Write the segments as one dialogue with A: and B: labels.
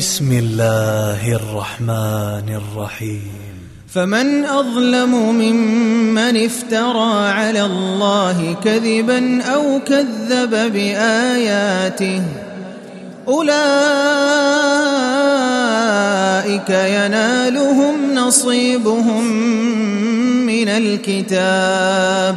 A: بسم الله الرحمن الرحيم.
B: فمن أظلم ممن افترى على الله كذبا أو كذب بآياته أولئك ينالهم نصيبهم من الكتاب.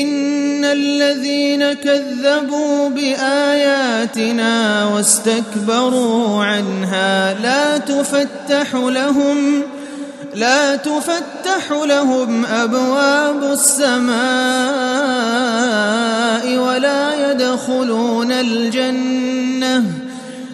B: إن الذين كذبوا بآياتنا واستكبروا عنها لا تفتح لهم لا تفتح لهم أبواب السماء ولا يدخلون الجنة.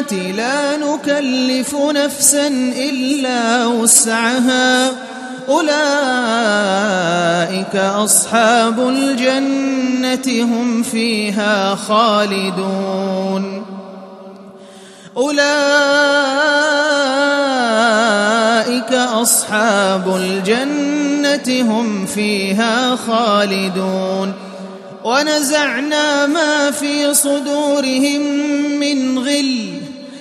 B: الصالحات لا نكلف نفسا إلا وسعها. أولئك أصحاب الجنة هم فيها خالدون. أولئك أصحاب الجنة هم فيها خالدون. ونزعنا ما في صدورهم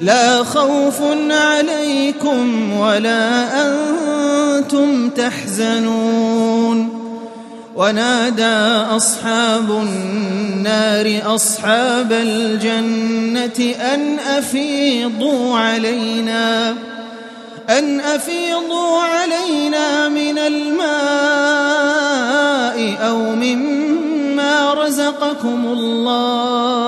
B: لا خوف عليكم ولا أنتم تحزنون. ونادى أصحاب النار أصحاب الجنة أن أفيضوا علينا أن أفيضوا علينا من الماء أو مما رزقكم الله.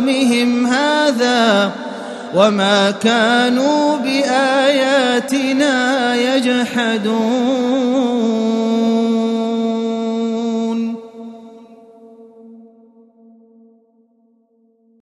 B: وما كانوا بآياتنا يجحدون.